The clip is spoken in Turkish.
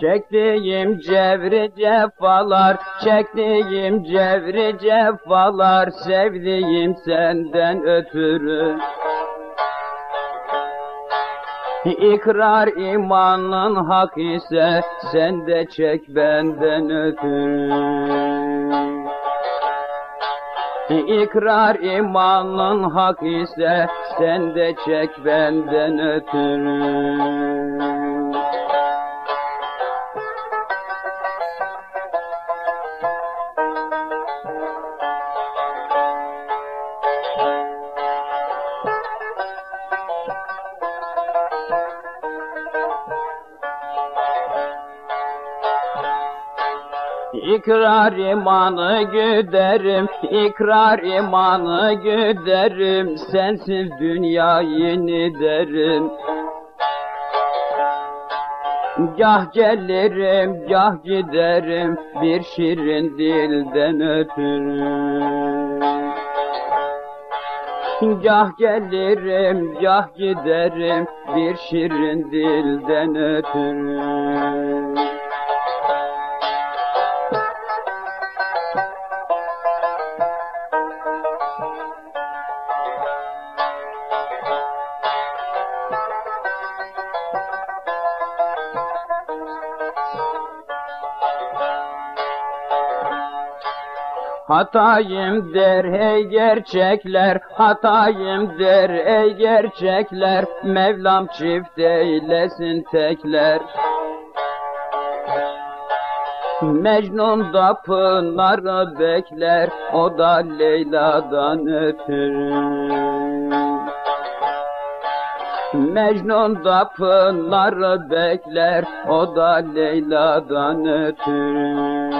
Çektiğim cevri cefalar, çektiğim cevri cefalar, sevdiğim senden ötürü. İkrar imanın hak ise sen de çek benden ötürü. İkrar imanın hak ise sen de çek benden ötürü. İkrar imanı güderim, ikrar imanı güderim, sensiz dünyayı ne derim. Gah gelirim, gah giderim, bir şirin dilden ötürü. Gah gelirim, gah giderim, bir şirin dilden ötürü. Hatayım der ey gerçekler, hatayım der ey gerçekler, Mevlam çift eylesin tekler. Mecnun da pınarı bekler, o da Leyla'dan ötürü. Mecnun da pınarı bekler, o da Leyla'dan ötürü.